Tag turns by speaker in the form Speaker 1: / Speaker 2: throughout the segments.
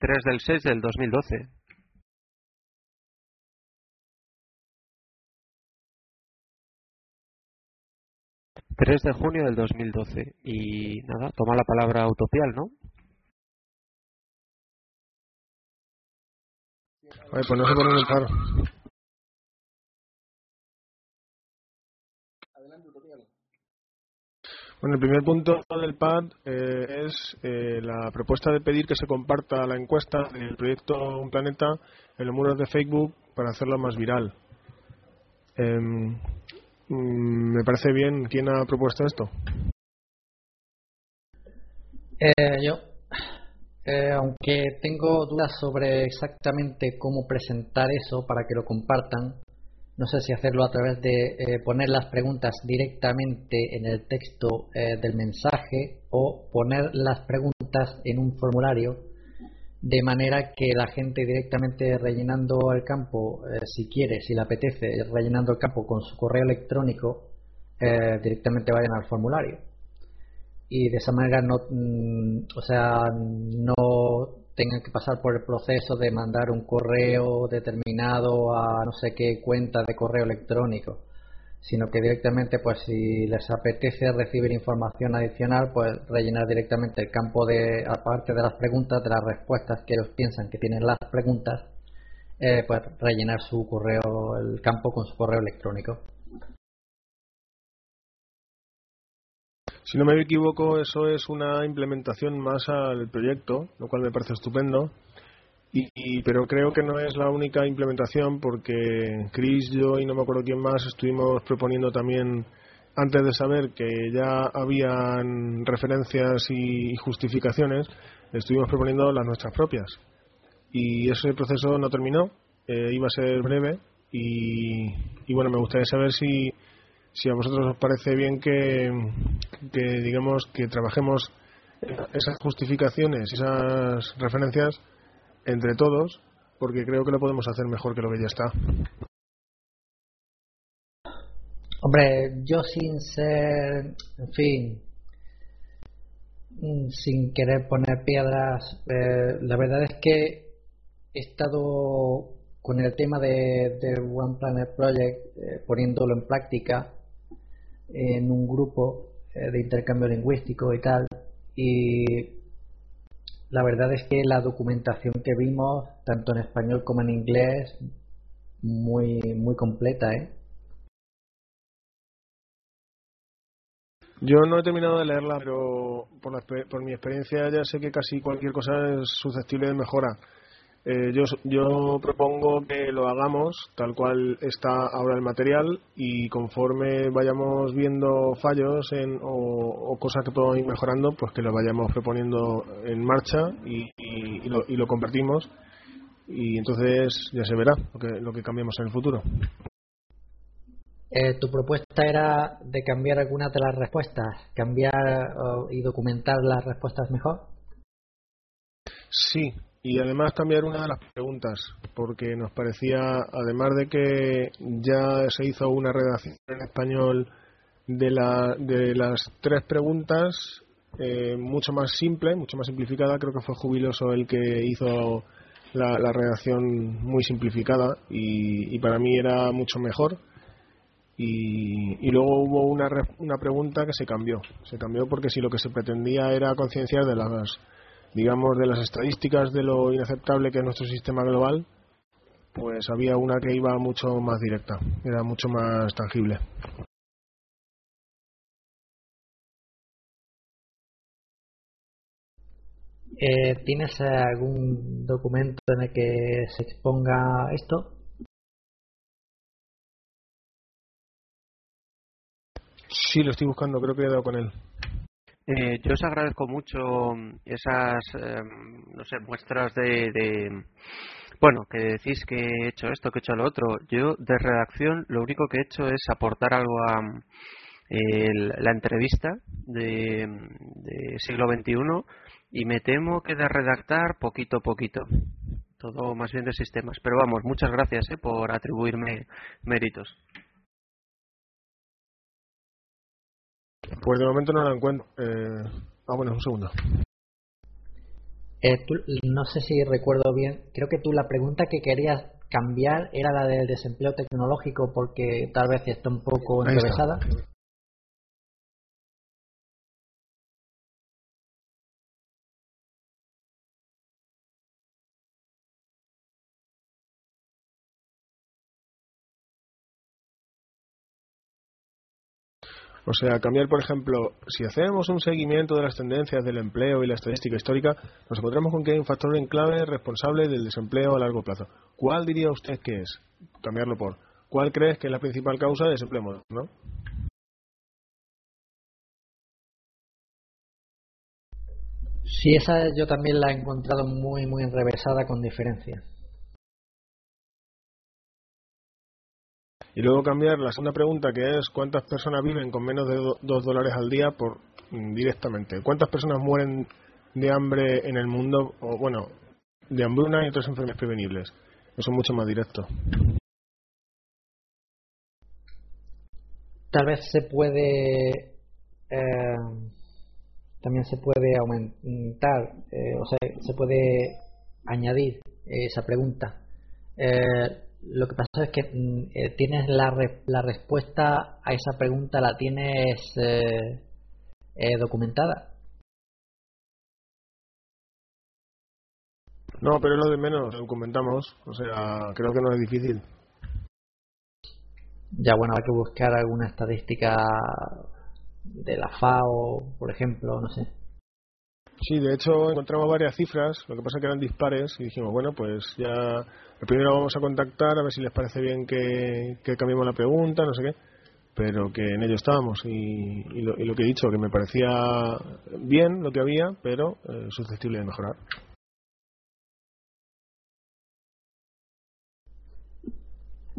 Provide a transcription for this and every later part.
Speaker 1: 3 del 6 del 2012. ...3 de junio del 2012. Y nada, toma la palabra Utopial, ¿no?
Speaker 2: Ay, pues no se pone el paro. Bueno, el primer punto del PAD eh, es eh, la propuesta de pedir que se comparta la encuesta del proyecto Un Planeta en los muros de Facebook para hacerla más viral. Em, mm, me parece bien. ¿Quién ha propuesto esto?
Speaker 3: Eh, yo. aunque tengo dudas sobre exactamente cómo presentar eso para que lo compartan, no sé si hacerlo a través de eh, poner las preguntas directamente en el texto eh, del mensaje o poner las preguntas en un formulario de manera que la gente directamente rellenando el campo, eh, si quiere, si le apetece, rellenando el campo con su correo electrónico, directamente vayan al formulario. Y de esa manera no, mm, o sea, no tengan que pasar por el proceso de mandar un correo determinado a no sé qué cuenta de correo electrónico, sino que directamente, pues si les apetece recibir información adicional, pues rellenar directamente el campo de, aparte de las preguntas, de las respuestas que ellos piensan que tienen las preguntas, eh, pues rellenar su correo, el campo con su correo electrónico.
Speaker 2: Si no me equivoco, eso es una implementación más al proyecto, lo cual me parece estupendo. Y, pero creo que no es la única implementación porque Chris, yo y no me acuerdo quién más estuvimos proponiendo también antes de saber que ya habían referencias y justificaciones, estuvimos proponiendo las nuestras propias. Y ese proceso no terminó, eh, iba a ser breve y, y bueno, me gustaría saber si si a vosotros os parece bien que, digamos que trabajemos esas justificaciones, esas referencias entre todos, porque creo que lo podemos hacer mejor que lo que ya está.
Speaker 3: Hombre, yo sin ser, en fin, sin querer poner piedras, eh, la verdad es que he estado con el tema de, One Planet Project, eh, poniéndolo en práctica, en un grupo eh, de intercambio lingüístico y tal. Y la verdad es que la documentación que vimos, tanto en español como en inglés, muy, muy completa, ¿eh?
Speaker 2: Yo no he terminado de leerla, pero por, por mi experiencia ya sé que casi cualquier cosa es susceptible de mejora. Eh, yo, yo propongo que lo hagamos tal cual está ahora el material y conforme vayamos viendo fallos en, o, cosas que podemos ir mejorando, pues que lo vayamos proponiendo en marcha y, y, lo, y lo convertimos y entonces ya se verá lo que, lo que cambiamos en el futuro.
Speaker 3: Eh, tu propuesta era de cambiar algunas de las respuestas, cambiar y documentar las respuestas mejor.
Speaker 2: Sí, y además cambiar una de las preguntas, porque nos parecía, además de que ya se hizo una redacción en español de, la, de las tres preguntas, eh, mucho más simple, mucho más simplificada, creo que fue Jubiloso el que hizo la, redacción muy simplificada y, para mí era mucho mejor. Y, y, luego hubo una, una pregunta que se cambió. Se cambió porque si lo que se pretendía era concienciar de las digamos, de las estadísticas de lo inaceptable que es nuestro sistema global, pues había una que iba mucho más directa, era mucho más tangible.
Speaker 3: Eh, ¿Tienes algún documento en el que se exponga esto?
Speaker 2: Sí, lo estoy buscando, creo que he dado con él.
Speaker 1: Eh, yo os agradezco mucho esas, em, no sé, muestras de, bueno, que decís que he hecho esto, que he hecho lo otro. Yo de redacción lo único que he hecho es aportar algo a la entrevista de, siglo XXI y me temo que de redactar poquito a poquito. Todo más bien de sistemas. Pero vamos, muchas gracias eh, por atribuirme méritos.
Speaker 2: Pues de momento no la encuentro. Eh... Ah, bueno, un segundo.
Speaker 3: Eh, no sé si recuerdo bien, creo que tú la pregunta que querías cambiar era la del desempleo tecnológico porque tal vez está un poco enrevesada.
Speaker 2: O sea, cambiar, por ejemplo, si hacemos un seguimiento de las tendencias del empleo y la estadística histórica, nos encontramos con que hay un factor en clave responsable del desempleo a largo plazo. ¿Cuál diría usted que es? Cambiarlo por. ¿Cuál crees que es la principal causa de desempleo ¿no?
Speaker 3: Sí, esa yo también la he encontrado muy, muy enrevesada con diferencia.
Speaker 2: Y luego cambiar la segunda pregunta, que es cuántas personas viven con menos de 2 dólares al día por mm, directamente. ¿Cuántas personas mueren de hambre en el mundo? O bueno, de hambruna y otras enfermedades prevenibles. Eso es mucho más directo.
Speaker 3: Tal vez se puede. Eh, también se puede aumentar, eh, o sea, se puede añadir esa pregunta. Eh, lo que pasa es que mm, eh, tienes la, la respuesta a esa pregunta, la tienes eh, eh, documentada.
Speaker 2: No, pero es lo de menos, documentamos. O sea, creo que no es difícil.
Speaker 3: Ya, bueno, hay que buscar alguna estadística de la FAO, por ejemplo, no sé.
Speaker 2: Sí, de hecho encontramos varias cifras, lo que pasa que eran dispares y dijimos, bueno, pues ya primero vamos a contactar a ver si les parece bien que, cambiemos la pregunta, no sé qué, pero que en ello estábamos y, lo, que he dicho, que me parecía bien lo que había, pero eh, susceptible de mejorar.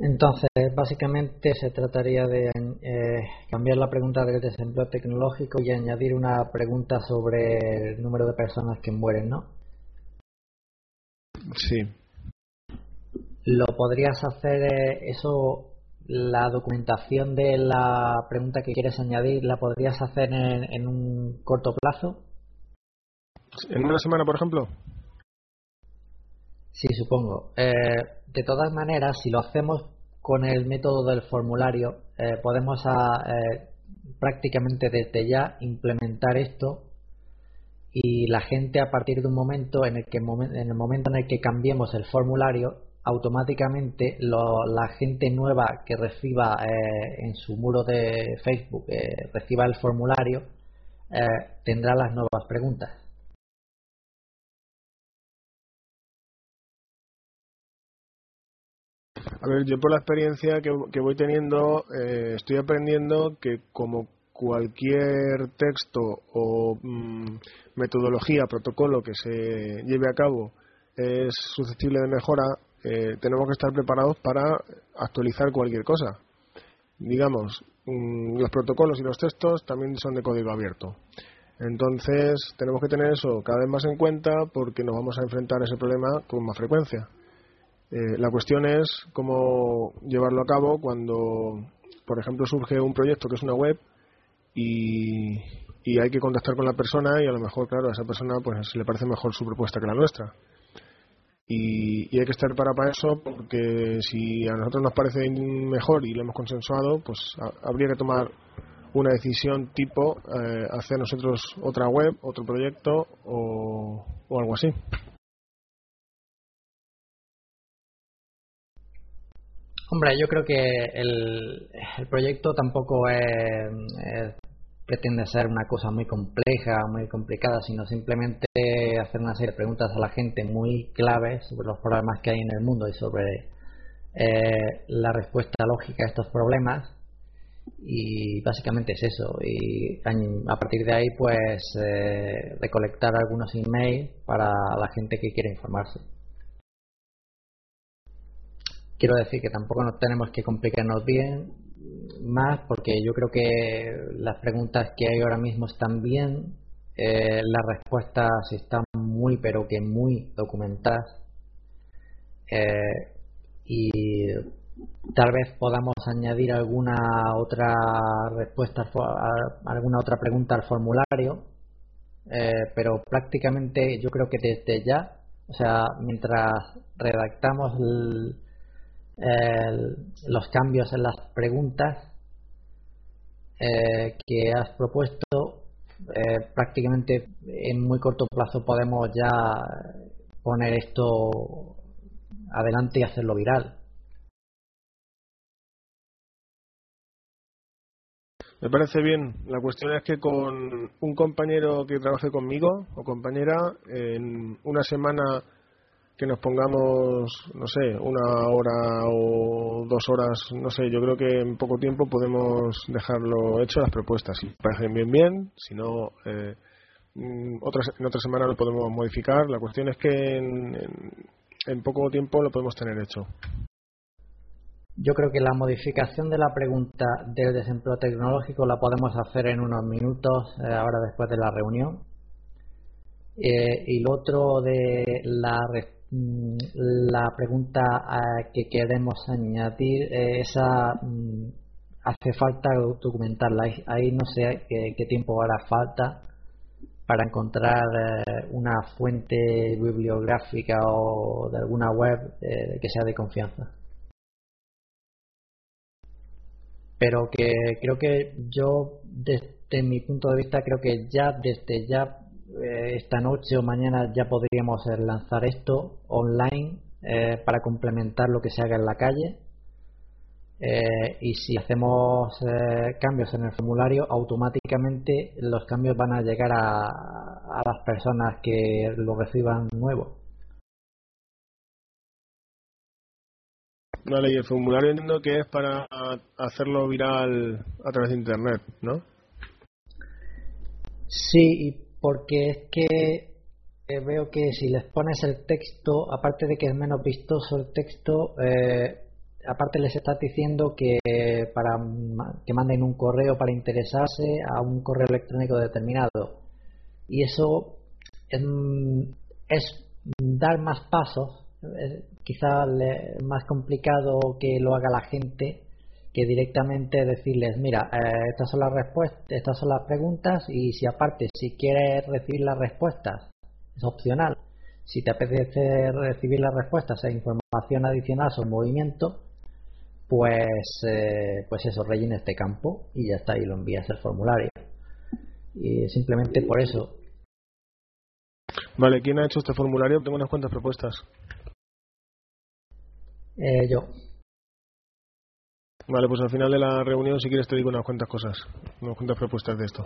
Speaker 3: Entonces, básicamente se trataría de eh, cambiar la pregunta del desempleo tecnológico y añadir una pregunta sobre el número de personas que mueren, ¿no?
Speaker 2: Sí.
Speaker 3: ¿Lo podrías hacer eh, eso, la documentación de la pregunta que quieres añadir, la podrías hacer en, un corto plazo?
Speaker 2: ¿En una semana, por ejemplo?
Speaker 3: Sí, supongo. Eh, de todas maneras, si lo hacemos con el método del formulario, eh, podemos a, eh, prácticamente desde ya implementar esto y la gente a partir de un momento en el que en el momento en el que cambiemos el formulario automáticamente la gente nueva que reciba eh, en su muro de Facebook reciba el formulario tendrá las nuevas preguntas
Speaker 2: A ver, yo por la experiencia que, voy teniendo, eh, estoy aprendiendo que como cualquier texto o mm, metodología, protocolo que se lleve a cabo es susceptible de mejora, eh, tenemos que estar preparados para actualizar cualquier cosa. Digamos, mm, los protocolos y los textos también son de código abierto. Entonces, tenemos que tener eso cada vez más en cuenta porque nos vamos a enfrentar a ese problema con más frecuencia. Eh, la cuestión es cómo llevarlo a cabo cuando, por ejemplo, surge un proyecto que es una web y, hay que contactar con la persona y a lo mejor, claro, a esa persona pues le parece mejor su propuesta que la nuestra. Y, hay que estar para, para eso porque si a nosotros nos parece mejor y lo hemos consensuado, pues habría que tomar una decisión tipo eh, hacer nosotros otra web, otro proyecto o algo así.
Speaker 3: Hombre, yo creo que el, proyecto tampoco es, pretende ser una cosa muy compleja, muy complicada, sino simplemente hacer una serie de preguntas a la gente muy claves sobre los problemas que hay en el mundo y sobre eh, la respuesta lógica a estos problemas. Y básicamente es eso. Y a partir de ahí, pues, eh, recolectar algunos emails para la gente que quiere informarse. Quiero decir que tampoco nos tenemos que complicarnos bien más porque yo creo que las preguntas que hay ahora mismo están bien, eh, las respuestas están muy pero que muy documentadas eh, y tal vez podamos añadir alguna otra respuesta, alguna otra pregunta al formulario pero prácticamente yo creo que desde ya, o sea, mientras redactamos los cambios en las preguntas que has propuesto, prácticamente en muy corto plazo podemos ya poner esto adelante y hacerlo viral.
Speaker 2: Me parece bien. La cuestión es que con un compañero que trabaje conmigo o compañera, en una semana que nos pongamos, no sé, una hora o dos horas, no sé, yo creo que en poco tiempo podemos dejarlo hecho las propuestas. Si parecen bien, bien, si no, eh, mm, en otra semana lo podemos modificar. La cuestión es que en poco tiempo lo podemos tener hecho.
Speaker 3: Yo creo que la modificación de la pregunta del desempleo tecnológico la podemos hacer en unos minutos, eh, ahora después de la reunión. Eh, y lo otro de la, mm, la pregunta eh, que queremos añadir, esa mm, hace falta documentarla. Ahí, no sé qué, tiempo hará falta para encontrar una fuente bibliográfica o de alguna web que sea de confianza. pero que creo que yo desde mi punto de vista creo que ya desde ya eh, esta noche o mañana ya podríamos eh, lanzar esto online eh, para complementar lo que se haga en la calle y si hacemos cambios en el formulario automáticamente los cambios van a llegar a, a las personas que lo reciban nuevo
Speaker 2: Vale, y el formulario entiendo que es para hacerlo viral a través de Internet, ¿no?
Speaker 3: Sí, porque es que eh, veo que si les pones el texto, aparte de que es menos vistoso el texto, eh, aparte les estás diciendo que para que manden un correo para interesarse a un correo electrónico determinado. Y eso es, es dar más pasos quizá más complicado que lo haga la gente que directamente decirles, mira, eh, estas son las respuestas, estas son las preguntas y si aparte si quieres recibir las respuestas es opcional. Si te apetece recibir las respuestas e información adicional sobre el movimiento, pues eh, pues eso, rellena este campo y ya está, y lo envías el formulario. Y simplemente por eso.
Speaker 2: Vale, ¿quién ha hecho este formulario? Tengo unas cuantas propuestas.
Speaker 3: Eh, yo.
Speaker 2: Vale, pues al final de la reunión, si quieres, te digo unas cuantas cosas, unas cuantas propuestas de esto.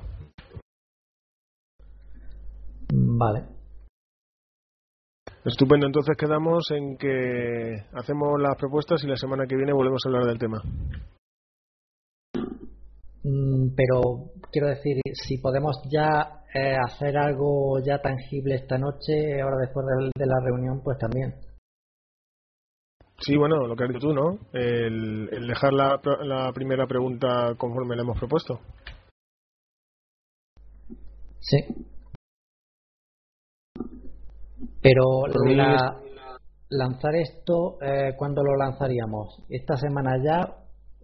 Speaker 3: Vale.
Speaker 2: Estupendo, entonces quedamos en que hacemos las propuestas y la semana que viene volvemos a hablar del tema.
Speaker 3: Mm, pero quiero decir, si podemos ya eh, hacer algo ya tangible esta noche, ahora después de la reunión, pues también.
Speaker 2: Sí, bueno, lo que has dicho tú, ¿no? El, dejar la, la, primera pregunta conforme la hemos propuesto.
Speaker 3: Sí. Pero la, lanzar esto, eh, ¿cuándo lo lanzaríamos? ¿Esta semana ya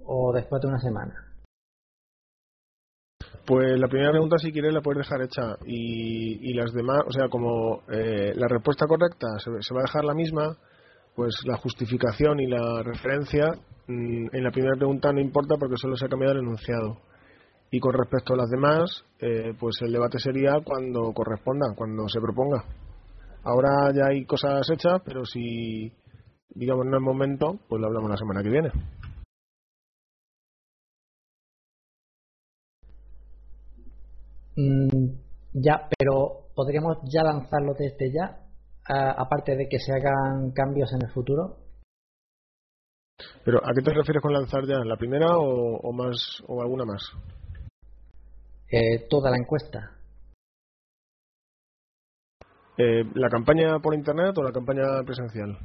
Speaker 3: o después de una semana?
Speaker 2: Pues la primera pregunta, si quieres, la puedes dejar hecha. Y, y las demás, o sea, como eh, la respuesta correcta se va a dejar la misma, pues la justificación y la referencia mm, en la primera pregunta no importa porque solo se ha cambiado el enunciado. Y con respecto a las demás, eh, pues el debate sería cuando corresponda, cuando se proponga. Ahora ya hay cosas hechas, pero si, digamos, no es momento, pues lo hablamos la semana que viene.
Speaker 3: Mm, ya, pero ¿podríamos ya lanzarlo desde ya? Aparte de que se hagan cambios en el futuro?
Speaker 2: Pero ¿a qué te refieres con lanzar ya? ¿La primera o, más o alguna más?
Speaker 3: Eh, toda la encuesta.
Speaker 2: Eh, ¿La campaña por internet o la campaña presencial?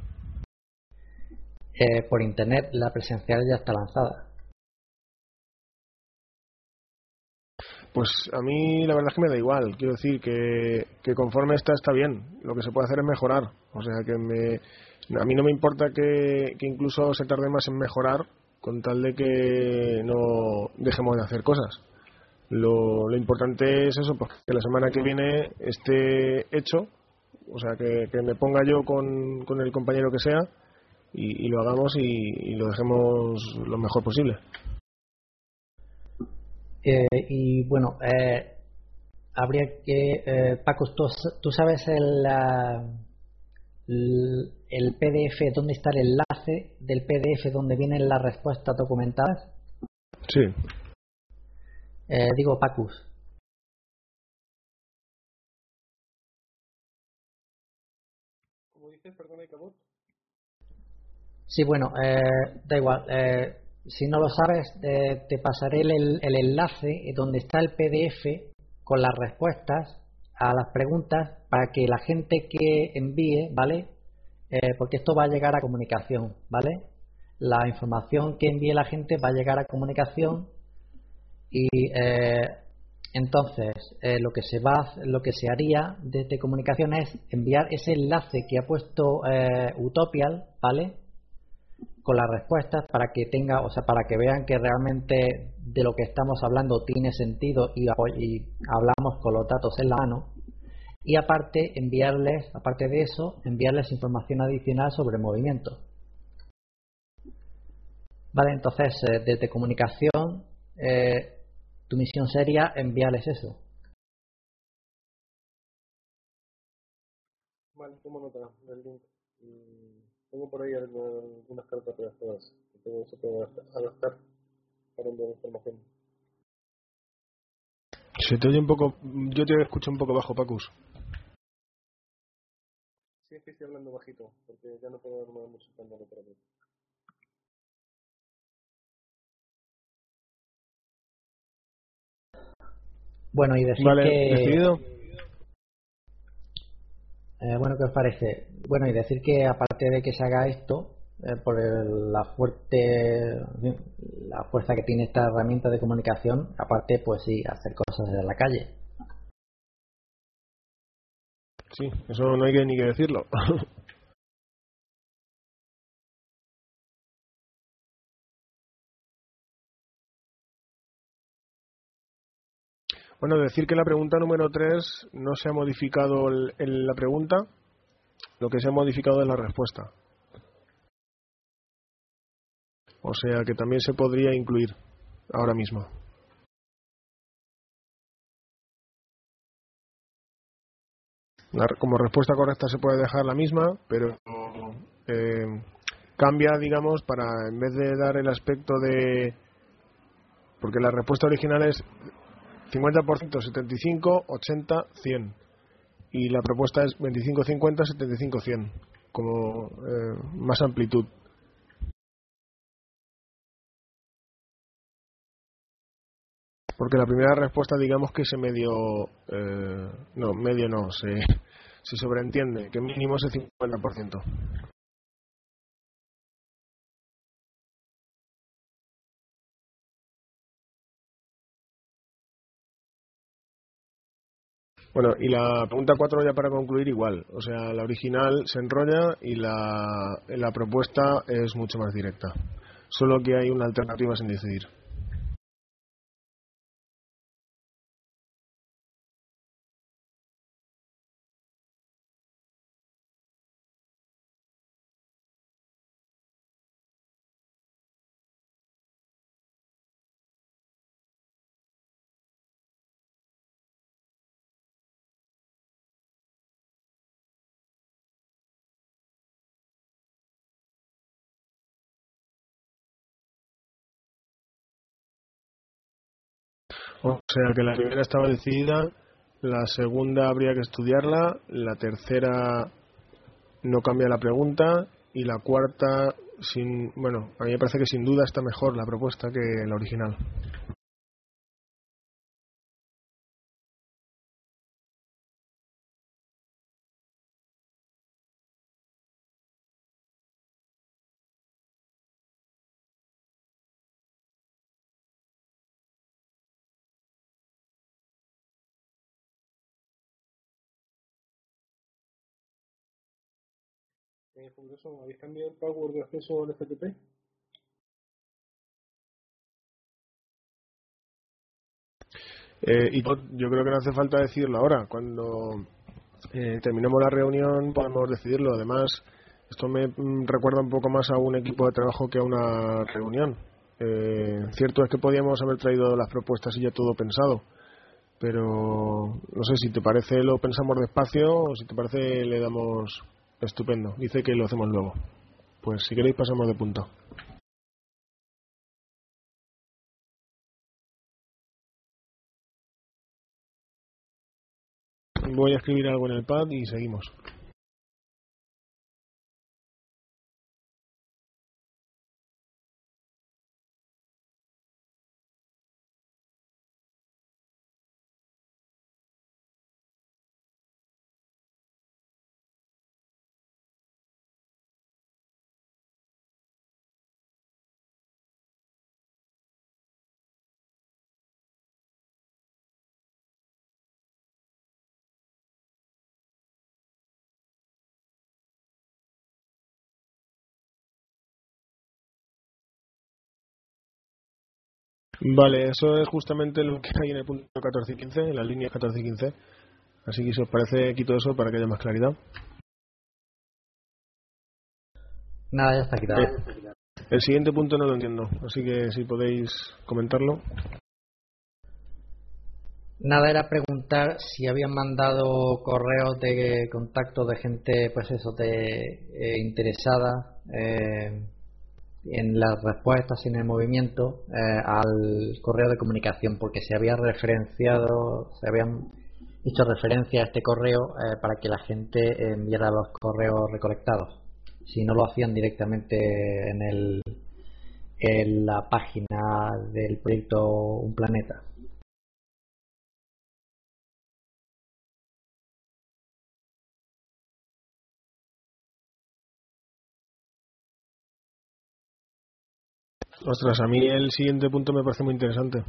Speaker 3: Eh, por internet, la presencial ya está lanzada.
Speaker 2: Pues a mí la verdad es que me da igual. Quiero decir que, que conforme está, está bien. Lo que se puede hacer es mejorar. O sea que me, a mí no me importa que, incluso se tarde más en mejorar con tal de que no dejemos de hacer cosas. Lo, lo importante es eso, pues que la semana que viene esté hecho, o sea, que, me ponga yo con, con el compañero que sea y, lo hagamos y, lo dejemos lo mejor posible.
Speaker 3: Eh, y bueno, eh, habría que, eh, Paco, ¿tú, tú sabes el, el, el PDF, dónde está el enlace del PDF donde vienen las respuestas documentadas?
Speaker 2: Sí.
Speaker 3: Eh, digo Pacus.
Speaker 2: ¿Cómo dices? Perdona, Cabot.
Speaker 3: Sí, bueno, eh, da igual. Si no lo sabes, eh, te pasaré el, el, enlace donde está el PDF con las respuestas a las preguntas para que la gente que envíe, ¿vale? Eh, porque esto va a llegar a comunicación, ¿vale? La información que envíe la gente va a llegar a comunicación y eh, entonces lo que se va lo que se haría desde comunicación es enviar ese enlace que ha puesto Utopial vale con las respuestas para que tenga o sea para que vean que realmente de lo que estamos hablando tiene sentido y, y hablamos con los datos en la mano y aparte enviarles aparte de eso enviarles información adicional sobre movimiento vale entonces eh, desde comunicación eh, tu misión sería enviarles eso.
Speaker 2: Vale, tomo nota del link. Tengo por ahí algunas cartas redactadas que tengo que adaptar para enviar información. Se te oye un poco, yo te escucho un poco bajo, Pacus. Sí, es que estoy hablando bajito, porque ya no puedo darme mucho escándalo para mí.
Speaker 3: Bueno, y decir
Speaker 2: vale,
Speaker 3: que...
Speaker 2: ¿decidido?
Speaker 3: Eh, bueno, ¿qué os parece? Bueno, y decir que aparte de que se haga esto, eh, por el, la fuerte la fuerza que tiene esta herramienta de comunicación, aparte, pues sí, hacer cosas en la calle.
Speaker 2: Sí, eso no hay que ni que decirlo. Bueno, decir que la pregunta número 3 no se ha modificado el, el, la pregunta, lo que se ha modificado es la respuesta. O sea que también se podría incluir ahora mismo. Como respuesta correcta se puede dejar la misma, pero eh, cambia, digamos, para en vez de dar el aspecto de... Porque la respuesta original es 50%, 75, 80, 100. Y la propuesta es 25, 50, 75, 100. Como eh, más amplitud. Porque la primera respuesta, digamos que se medio. Eh, no, medio no, se, se sobreentiende, que mínimo es el 50%. Bueno, y la pregunta 4 ya para concluir igual. O sea, la original se enrolla y la, la propuesta es mucho más directa. Solo que hay una alternativa sin decidir. O sea que la primera estaba decidida, la segunda habría que estudiarla, la tercera no cambia la pregunta y la cuarta, sin, bueno, a mí me parece que sin duda está mejor la propuesta que la original. Eh, ¿habéis cambiado el password de acceso al FTP? Eh, y yo creo que no hace falta decirlo ahora. Cuando eh, terminemos la reunión podemos decidirlo. Además, esto me mm, recuerda un poco más a un equipo de trabajo que a una reunión. Cierto es que podíamos haber traído las propuestas y ya todo pensado, pero no sé si te parece lo pensamos despacio o si te parece le damos estupendo. Dice que lo hacemos luego. Pues si queréis pasamos de punto. Voy a escribir algo en el pad y seguimos. Vale, eso es justamente lo que hay en el punto 14 y 15, en la línea 14 y 15. Así que si os parece, quito eso para que haya más claridad.
Speaker 3: Nada, ya está quitado. Eh,
Speaker 2: el siguiente punto no lo entiendo, así que si podéis comentarlo.
Speaker 3: Nada, era preguntar si habían mandado correos de contacto de gente, pues eso, de eh, interesada eh, en las respuestas en el movimiento eh, al correo de comunicación porque se había referenciado, se habían hecho referencia a este correo eh, para que la gente enviara los correos recolectados. Si no lo hacían directamente en, el, en la página del proyecto Un Planeta.
Speaker 2: Ostras, a mí el siguiente punto me parece muy interesante.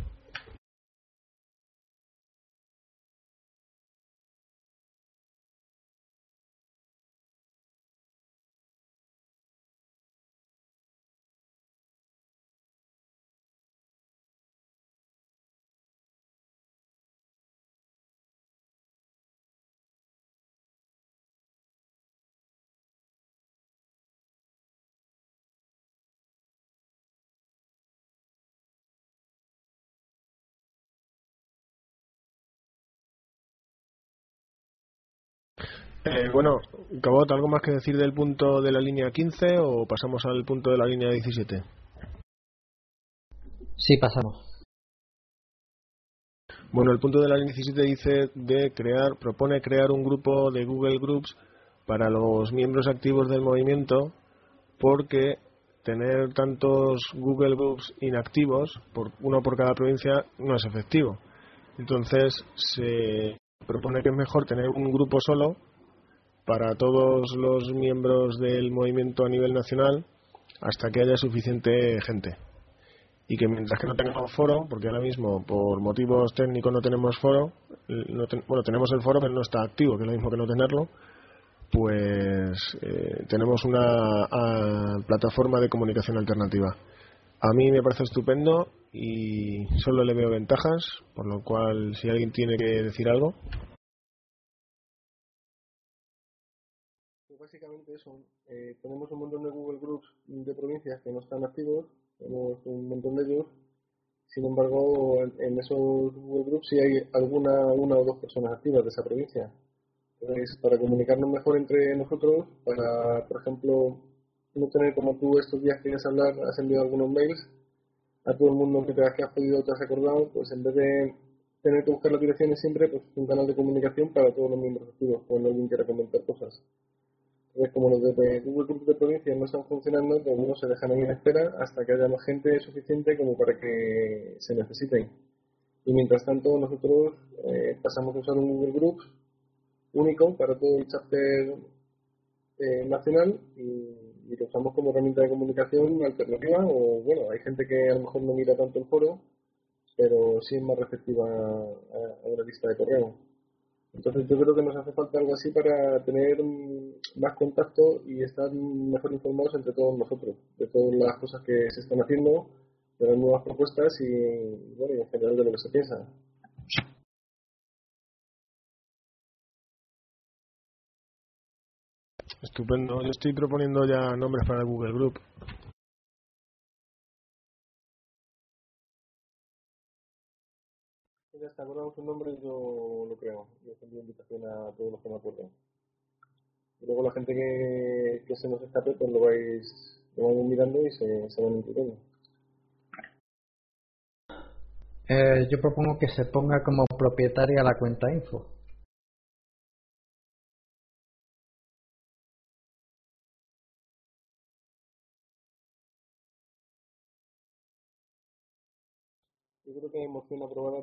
Speaker 2: Eh, bueno, Cabot, ¿algo más que decir del punto de la línea 15 o pasamos al punto de la línea 17?
Speaker 3: Sí, pasamos.
Speaker 2: Bueno, el punto de la línea 17 dice de crear, propone crear un grupo de Google Groups para los miembros activos del movimiento porque tener tantos Google Groups inactivos, por, uno por cada provincia, no es efectivo. Entonces se propone que es mejor tener un grupo solo para todos los miembros del movimiento a nivel nacional hasta que haya suficiente gente. Y que mientras que no tengamos foro, porque ahora mismo por motivos técnicos no tenemos foro, bueno, tenemos el foro pero no está activo, que es lo mismo que no tenerlo, pues eh, tenemos una plataforma de comunicación alternativa. A mí me parece estupendo y solo le veo ventajas, por lo cual si alguien tiene que decir algo. Eh, tenemos un montón de Google Groups de provincias que no están activos, tenemos un montón de ellos. Sin embargo, en, esos Google Groups sí hay alguna una o dos personas activas de esa provincia. Entonces, para comunicarnos mejor entre nosotros, para, por ejemplo, no tener como tú estos días quieres hablar, has enviado algunos mails a todo el mundo que te has, que has pedido, te has acordado, pues en vez de tener que buscar las direcciones siempre, pues un canal de comunicación para todos los miembros activos, cuando alguien quiera comentar cosas como los de Google Group de provincia no están funcionando, uno se dejan en espera hasta que haya más gente suficiente como para que se necesiten. Y mientras tanto, nosotros eh, pasamos a usar un Google Groups único para todo el chapter eh, nacional y, lo usamos como herramienta de comunicación alternativa. O bueno, hay gente que a lo mejor no mira tanto el foro, pero sí es más receptiva a una lista de correo. Entonces yo creo que nos hace falta algo así para tener más contacto y estar mejor informados entre todos nosotros, de todas las cosas que se están haciendo, de las nuevas propuestas y, bueno, y en general de lo que se piensa. Estupendo. Yo estoy proponiendo ya nombres para el Google Group.
Speaker 4: Ya está, acordamos un nombre yo lo creo. Yo envío invitación a todos los que me acuerden. Y luego la gente que, que se nos escape, pues lo vais, lo vais mirando y se, se van incluyendo.
Speaker 3: Eh, yo propongo que se ponga como propietaria la cuenta info.
Speaker 4: Yo creo que hay moción aprobada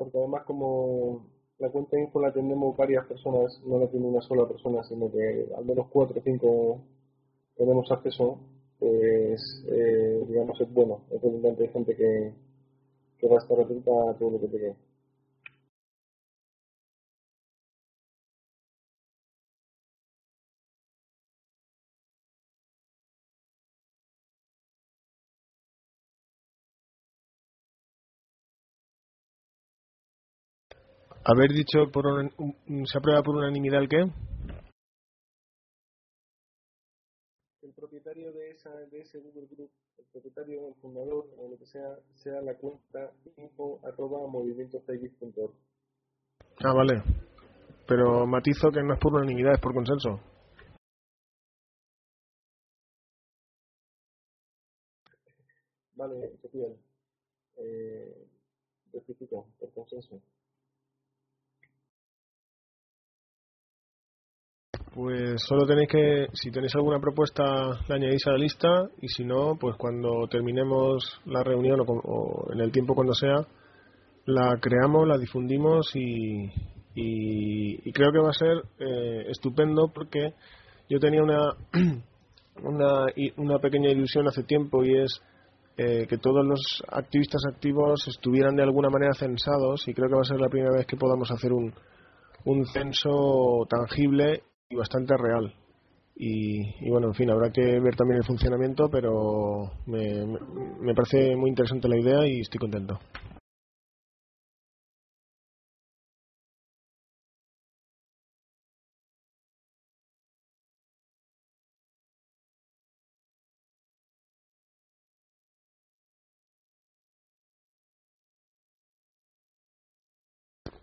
Speaker 4: Porque además como la cuenta info la tenemos varias personas, no la tiene una sola persona, sino que al menos cuatro o cinco tenemos acceso, pues eh, digamos es bueno, es redundante, hay gente que, que va a estar atenta a todo lo que llegue.
Speaker 2: Haber dicho por un- un- se aprueba por unanimidad el qué?
Speaker 4: el propietario de esa de ese Google Group, el propietario, el fundador o lo que sea, sea la cuenta info arroba.
Speaker 2: Ah, vale. Pero matizo que no es por unanimidad, es por consenso.
Speaker 4: Vale, Sofía, eh, rectifico, por consenso.
Speaker 2: Pues solo tenéis que, si tenéis alguna propuesta, la añadís a la lista y si no, pues cuando terminemos la reunión o, o en el tiempo cuando sea, la creamos, la difundimos y, y, creo que va a ser eh, estupendo porque yo tenía una, una, una pequeña ilusión hace tiempo y es eh, que todos los activistas activos estuvieran de alguna manera censados y creo que va a ser la primera vez que podamos hacer un, un censo tangible y bastante real. Y, y bueno, en fin, habrá que ver también el funcionamiento, pero me, me- me parece muy interesante la idea y estoy contento.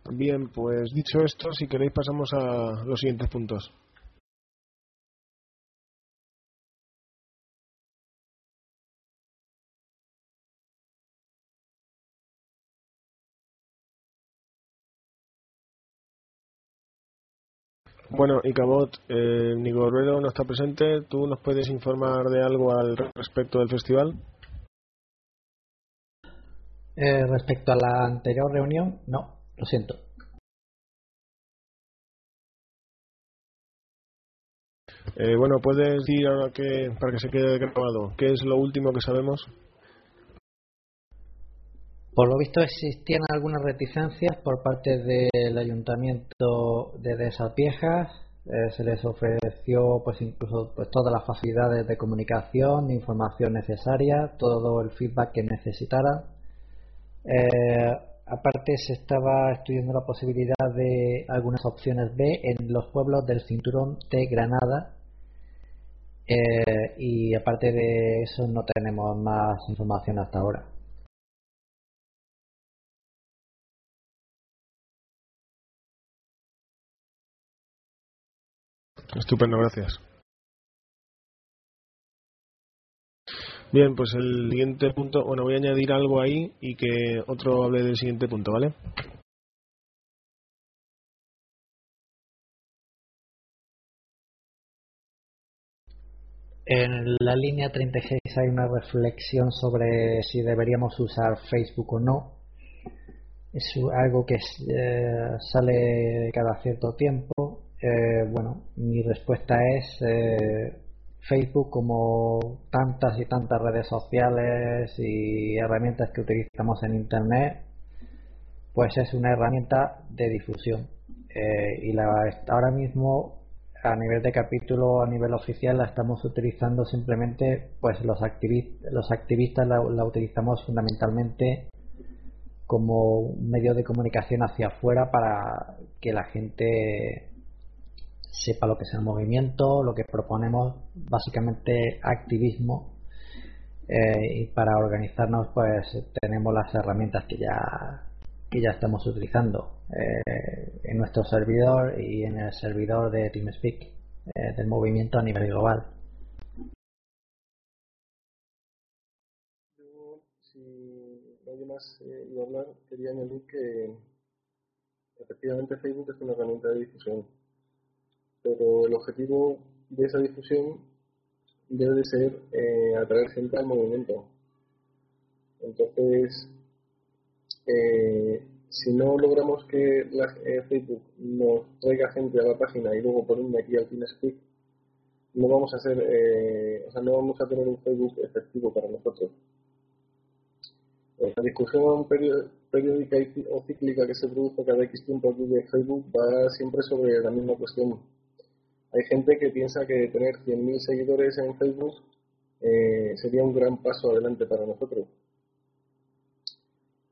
Speaker 2: Bien, pues dicho esto, si queréis pasamos a los siguientes puntos. Bueno, y Cabot, eh, Nico no está presente. ¿Tú nos puedes informar de algo al respecto del festival?
Speaker 3: Eh, respecto a la anterior reunión, no, lo siento.
Speaker 2: Eh, bueno, puedes decir ahora que, para que se quede grabado, ¿qué es lo último que sabemos?
Speaker 3: Por lo visto existían algunas reticencias por parte del ayuntamiento de Dehesas Viejas. Eh, se les ofreció pues incluso pues todas las facilidades de comunicación, información necesaria, todo el feedback que necesitaran. Eh, aparte se estaba estudiando la posibilidad de algunas opciones B en los pueblos del cinturón de Granada. Eh, y aparte de eso no tenemos más información hasta ahora.
Speaker 2: Estupendo, gracias. Bien, pues el siguiente punto, bueno, voy a añadir algo ahí y que otro hable del siguiente punto, ¿vale?
Speaker 3: En la línea 36 hay una reflexión sobre si deberíamos usar Facebook o no. Es algo que eh, sale cada cierto tiempo. Eh, bueno, mi respuesta es eh, Facebook como tantas y tantas redes sociales y herramientas que utilizamos en Internet, pues es una herramienta de difusión. Eh, y la, ahora mismo a nivel de capítulo, a nivel oficial, la estamos utilizando simplemente, pues los, activi- los activistas la, la utilizamos fundamentalmente como un medio de comunicación hacia afuera para que la gente sepa lo que es el movimiento, lo que proponemos, básicamente activismo. Eh, y para organizarnos, pues tenemos las herramientas que ya que ya estamos utilizando eh, en nuestro servidor y en el servidor de TeamSpeak eh, del movimiento a nivel global.
Speaker 4: Yo, si nadie más eh, iba a hablar, quería añadir que efectivamente Facebook es una herramienta de difusión, pero el objetivo de esa difusión debe de ser atraer gente al movimiento. Entonces, eh, si no logramos que la, eh, Facebook nos traiga gente a la página y luego ponerme aquí al TeamSpeak, no vamos a hacer, eh, o sea, no vamos a tener un Facebook efectivo para nosotros. La discusión periódica o cíclica que se produce cada X tiempo aquí de Facebook va siempre sobre la misma cuestión. Hay gente que piensa que tener 100.000 seguidores en Facebook sería un gran paso adelante para nosotros.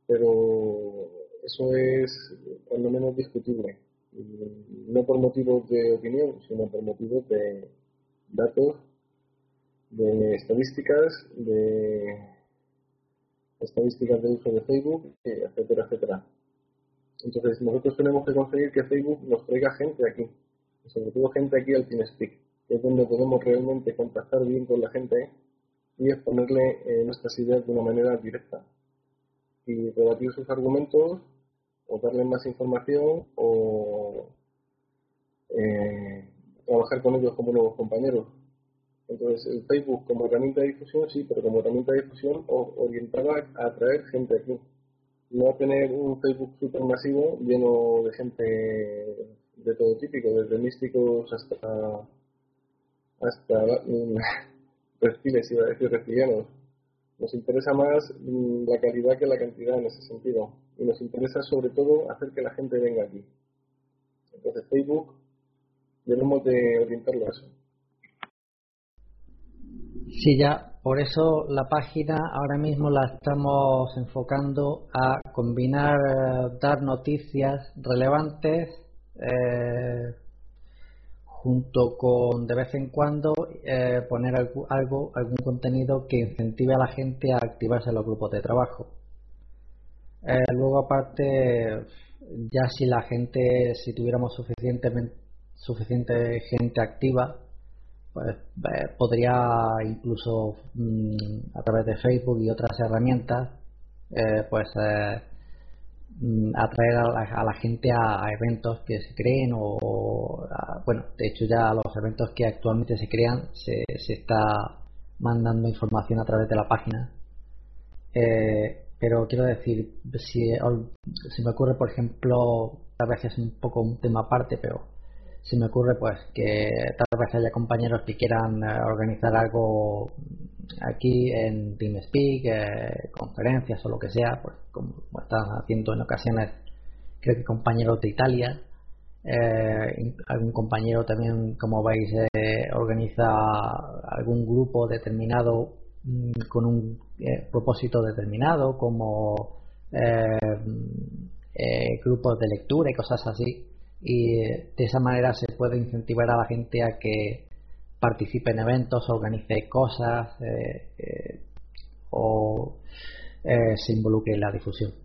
Speaker 4: Pero eso es cuando menos discutible, no por motivos de opinión, sino por motivos de datos, de estadísticas, de estadísticas de uso de Facebook, etcétera, etcétera. Entonces nosotros tenemos que conseguir que Facebook nos traiga gente aquí, sobre todo gente aquí al TeamSpeak, que es donde podemos realmente contactar bien con la gente y exponerle eh, nuestras ideas de una manera directa y rebatir sus argumentos o darle más información o eh, trabajar con ellos como nuevos compañeros. Entonces, el Facebook como herramienta de difusión, sí, pero como herramienta de difusión orientada a atraer gente aquí. No a tener un Facebook super masivo lleno de gente de todo típico, desde místicos hasta hasta mm, reptiles, iba a decir reptilianos. Nos interesa más mm, la calidad que la cantidad en ese sentido. Y nos interesa sobre todo hacer que la gente venga aquí. Entonces Facebook debemos de orientarlo a eso.
Speaker 3: Sí, ya por eso la página ahora mismo la estamos enfocando a combinar, eh, dar noticias relevantes eh, junto con de vez en cuando eh, poner algo, algún contenido que incentive a la gente a activarse en los grupos de trabajo. Eh, luego aparte, ya si la gente, si tuviéramos suficientemente, suficiente gente activa, pues eh, podría incluso mm, a través de Facebook y otras herramientas, pues atraer a la, gente a, eventos que se creen o, bueno, de hecho ya los eventos que actualmente se crean se, se está mandando información a través de la página. Eh, pero quiero decir, si, si me ocurre, por ejemplo, tal vez es un poco un tema aparte, pero si me ocurre pues que tal vez haya compañeros que quieran eh, organizar algo aquí en TeamSpeak, eh, conferencias o lo que sea, pues como están haciendo en ocasiones, creo que compañeros de Italia, eh, algún compañero también, como veis, organiza algún grupo determinado mm, con un propósito determinado, como grupos de lectura y cosas así. Y de esa manera se puede incentivar a la gente a que participe en eventos, organice cosas eh, eh, o eh, se involucre en la difusión.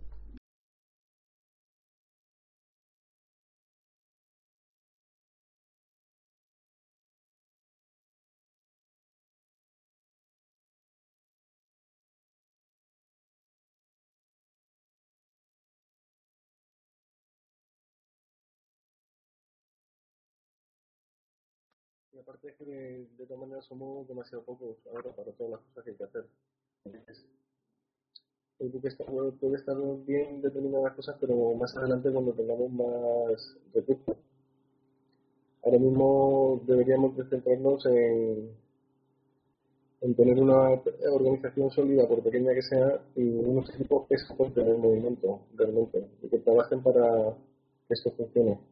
Speaker 4: Aparte es que de, todas maneras somos demasiado pocos ahora para todas las cosas que hay que hacer. Facebook está, puede estar bien determinadas cosas, pero más adelante cuando tengamos más recursos. Ahora mismo deberíamos centrarnos en, en tener una organización sólida, por pequeña que sea, y unos equipos que se pueden tener movimiento realmente, y que trabajen para que esto funcione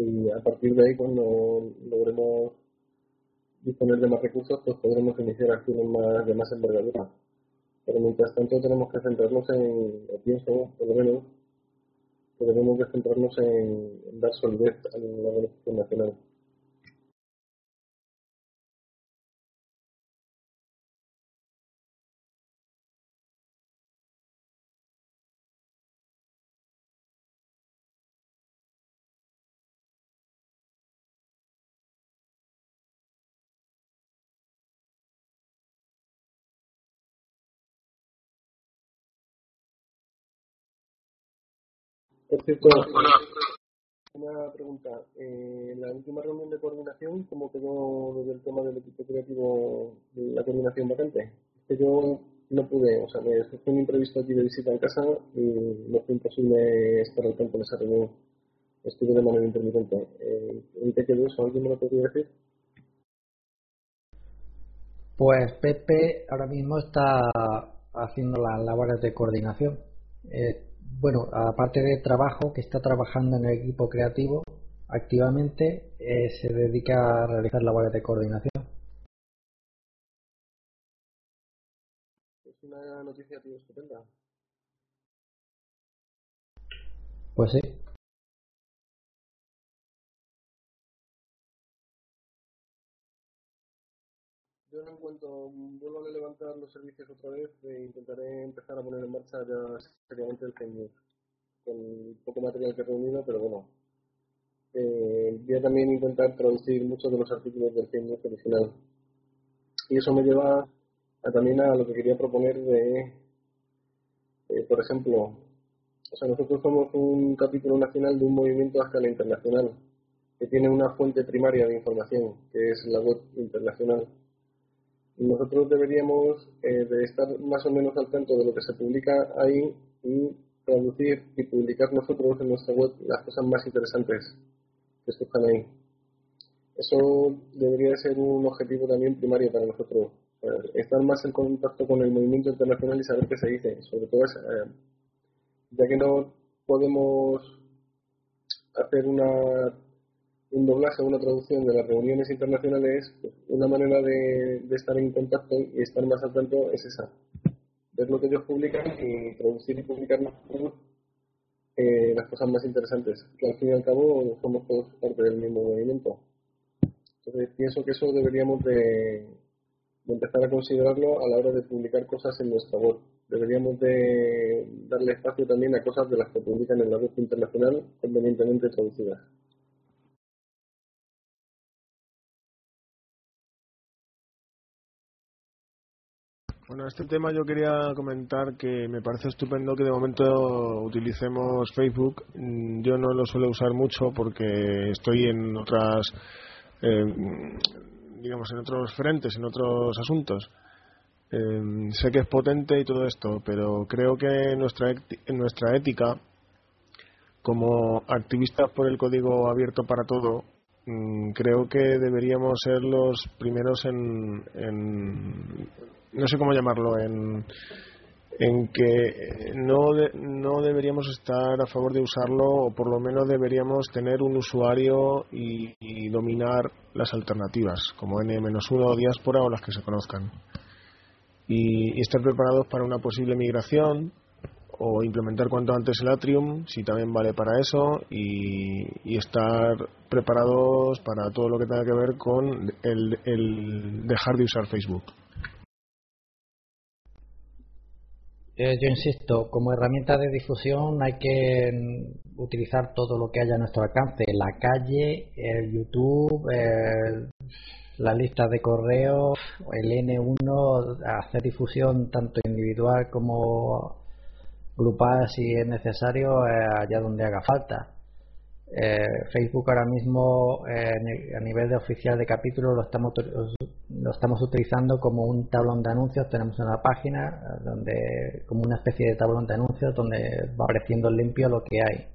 Speaker 4: y a partir de ahí cuando logremos disponer de más recursos pues podremos iniciar acciones más de más envergadura Pero mientras tanto tenemos que centrarnos en, pienso, por lo menos, que debemos de centrarnos en, dar solidez a la organización nacional. Por cierto, una pregunta. Eh, en la última reunión de coordinación, ¿cómo quedó el tema del equipo creativo de la coordinación vacante? Es que yo no pude, o sea, me fue un imprevisto aquí de visita en casa y no fue imposible estar al campo en esa reunión. Estuve de manera intermitente. Eh, ¿En qué quedó eso? ¿Alguien me lo podría decir?
Speaker 3: Pues Pepe ahora mismo está haciendo las labores de coordinación. Eh, bueno, aparte de trabajo, que está trabajando en el equipo creativo activamente, eh, se dedica a realizar labores de coordinación.
Speaker 4: Es una noticia tío, estupenda.
Speaker 3: Pues sí.
Speaker 4: Cuanto vuelva a levantar los servicios otra vez, eh, intentaré empezar a poner en marcha ya seriamente el News. Con poco material que he reunido, pero bueno. Eh, voy a también intentar traducir muchos de los artículos del News original. Y eso me lleva a, también a lo que quería proponer de, eh, por ejemplo, o sea, nosotros somos un capítulo nacional de un movimiento a escala internacional que tiene una fuente primaria de información, que es la web internacional nosotros deberíamos eh, de estar más o menos al tanto de lo que se publica ahí y traducir y publicar nosotros en nuestra web las cosas más interesantes que están ahí. Eso debería ser un objetivo también primario para nosotros, estar más en contacto con el movimiento internacional y saber qué se dice. Sobre todo, eh, ya que no podemos hacer una un doblaje o una traducción de las reuniones internacionales, pues una manera de, estar en contacto y estar más al tanto es esa. Ver lo que ellos publican y traducir y publicar eh, las cosas más interesantes, que al fin y al cabo somos todos parte del mismo movimiento. Entonces pienso que eso deberíamos de, empezar a considerarlo a la hora de publicar cosas en nuestra web. Deberíamos de darle espacio también a cosas de las que publican en la web internacional convenientemente traducidas.
Speaker 2: Bueno, este tema yo quería comentar que me parece estupendo que de momento utilicemos Facebook. Mm, yo no lo suelo usar mucho porque estoy en otras, eh, digamos, en otros frentes, en otros asuntos. Eh, sé que es potente y todo esto, pero creo que nuestra, nuestra ética como activistas por el código abierto para todo, creo que deberíamos ser los primeros en no sé cómo llamarlo, en, en que no, no deberíamos estar a favor de usarlo o por lo menos deberíamos tener un usuario y, dominar las alternativas, como N-1 o diáspora o las que se conozcan. Y, estar preparados para una posible migración o implementar cuanto antes el Atrium, si también vale para eso, y, y, estar preparados para todo lo que tenga que ver con el, el dejar de usar Facebook.
Speaker 3: Eh, yo insisto, como herramienta de difusión hay que utilizar todo lo que haya a nuestro alcance, la calle, el YouTube, la lista de correos, el N1, hacer difusión tanto individual como grupal si es necesario eh, allá donde haga falta. Eh, Facebook ahora mismo eh, a nivel de oficial de capítulo lo estamos lo estamos utilizando como un tablón de anuncios. Tenemos una página eh, donde como una especie de tablón de anuncios donde va apareciendo limpio lo que hay.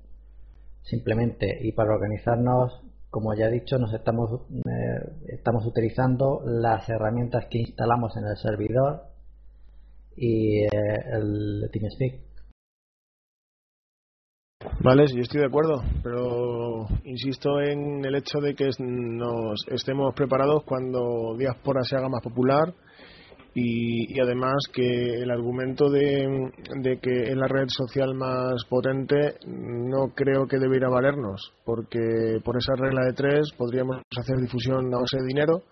Speaker 3: Simplemente y para organizarnos como ya he dicho nos estamos estamos utilizando las herramientas que instalamos en el servidor y el TeamSpeak
Speaker 2: Vale, yo estoy de acuerdo, pero insisto en el hecho de que nos estemos preparados cuando Diáspora se haga más popular y, además que el argumento de, que es la red social más potente no creo que debiera valernos, porque por esa regla de tres podríamos hacer difusión a base de dinero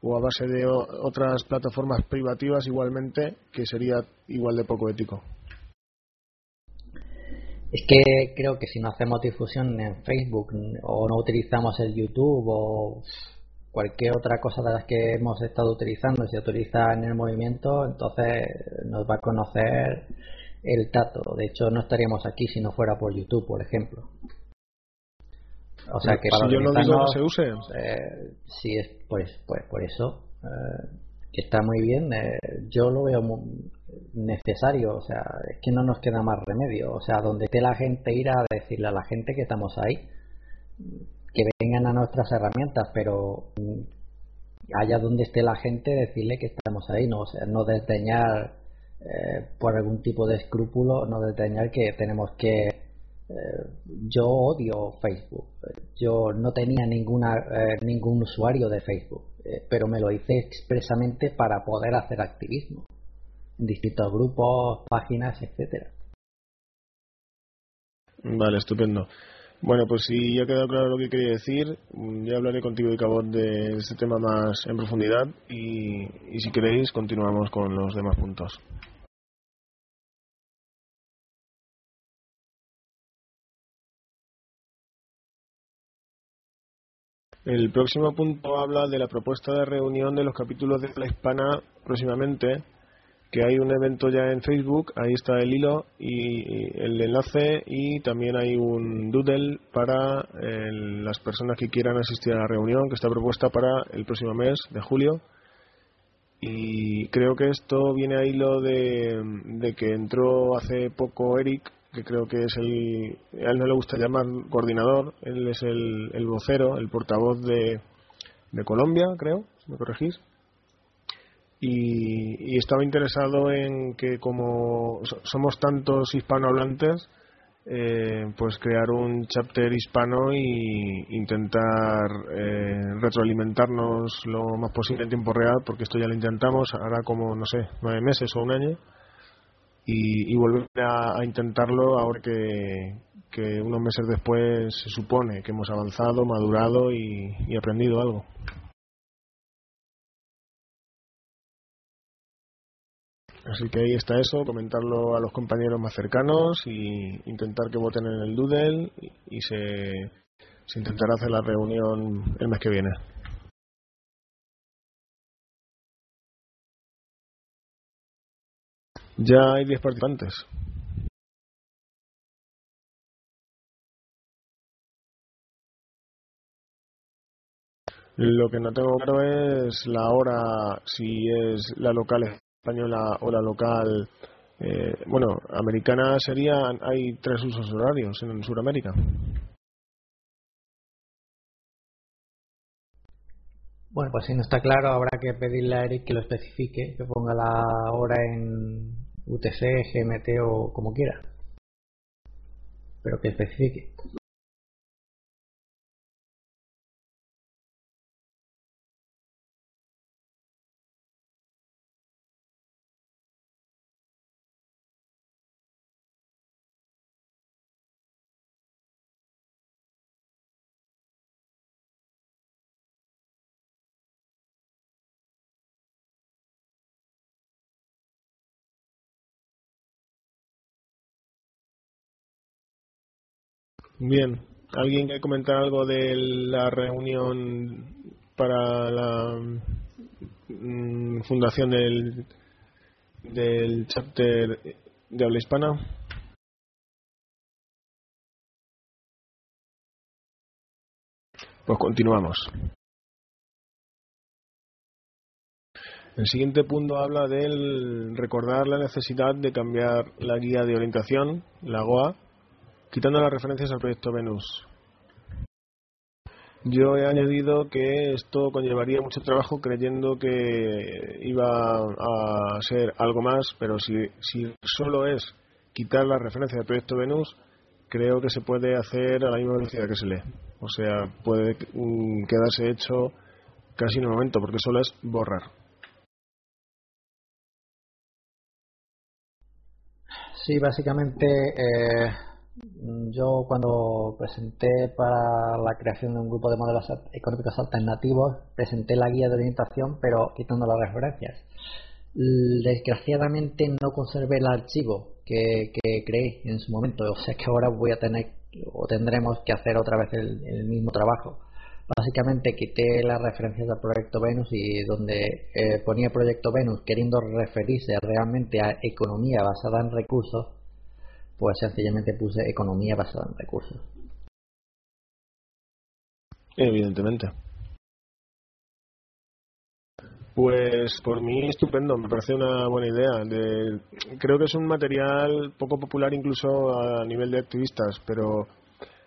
Speaker 2: o a base de otras plataformas privativas igualmente, que sería igual de poco ético.
Speaker 3: Es que creo que si no hacemos difusión en Facebook o no utilizamos el YouTube o cualquier otra cosa de las que hemos estado utilizando se utiliza en el movimiento, entonces nos va a conocer el tato. De hecho, no estaríamos aquí si no fuera por YouTube, por ejemplo.
Speaker 2: O sea que si yo no digo que se use.
Speaker 3: Eh, sí, es pues, pues por eso eh, que está muy bien. Eh, yo lo veo necesario. O sea, es que no nos queda más remedio. O sea, donde esté la gente ir a decirle a la gente que estamos ahí que vengan a nuestras herramientas, pero mm, allá donde esté la gente decirle que estamos ahí, no, o no desdeñar eh, por algún tipo de escrúpulo, no desdeñar que tenemos que eh, yo odio Facebook. Yo no tenía ninguna eh, ningún usuario de Facebook, pero me lo hice expresamente para poder hacer activismo distintos grupos, páginas, etcétera.
Speaker 2: Vale, estupendo. Bueno, pues si ya ha quedado claro lo que quería decir, mm, ya hablaré contigo y Cabot de este tema más en profundidad y, y si queréis continuamos con los demás puntos. El próximo punto habla de la propuesta de reunión de los capítulos de la hispana próximamente que hay un evento ya en Facebook, ahí está el hilo y el enlace y también hay un doodle para eh, las personas que quieran asistir a la reunión que está propuesta para el próximo mes de julio. Y creo que esto viene a hilo de, que entró hace poco Eric, que creo que es el, a él no le gusta llamar coordinador, él es el, el vocero, el portavoz de, de Colombia, creo, si me corregís y, estaba interesado en que como somos tantos hispanohablantes, eh, pues crear un chapter hispano y intentar eh, retroalimentarnos lo más posible en tiempo real, porque esto ya lo intentamos, ahora como, no sé, nueve meses o un año, y, volver a, intentarlo ahora que, que unos meses después se supone que hemos avanzado, madurado y aprendido algo. Así que ahí está eso, comentarlo a los compañeros más cercanos y intentar que voten en el Doodle y se, se intentará hacer la reunión el mes que viene. Ya hay 10 participantes. Lo que no tengo claro es la hora, si es la local española o la local, eh, bueno, americana sería, hay tres usos horarios en Sudamérica.
Speaker 3: Bueno, pues si no está claro, habrá que pedirle a Eric que lo especifique, que ponga la hora en UTC, GMT o como quiera. Pero que especifique.
Speaker 2: Bien, ¿alguien quiere comentar algo de la reunión para la mm, fundación del, del chapter de habla hispana? Pues continuamos. El siguiente punto habla del recordar la necesidad de cambiar la guía de orientación, la GOA, quitando las referencias al proyecto Venus. Yo he añadido que esto conllevaría mucho trabajo creyendo que iba a ser algo más, pero si, si solo es quitar las referencias del proyecto Venus, creo que se puede hacer a la misma velocidad que se lee. O sea, puede mm, quedarse hecho casi en el momento, porque solo es borrar.
Speaker 3: Sí, básicamente eh, yo cuando presenté para la creación de un grupo de modelos económicos alternativos, presenté la guía de orientación, pero quitando las referencias. Desgraciadamente no conservé el archivo que, creé en su momento, o sea que ahora voy a tener o tendremos que hacer otra vez el mismo trabajo básicamente quité las referencias del proyecto Venus y donde eh, ponía proyecto Venus queriendo referirse realmente a economía basada en recursos, pues sencillamente puse economía basada en recursos.
Speaker 2: Evidentemente. Pues por mí estupendo, me parece una buena idea. De, creo que es un material poco popular incluso a nivel de activistas, pero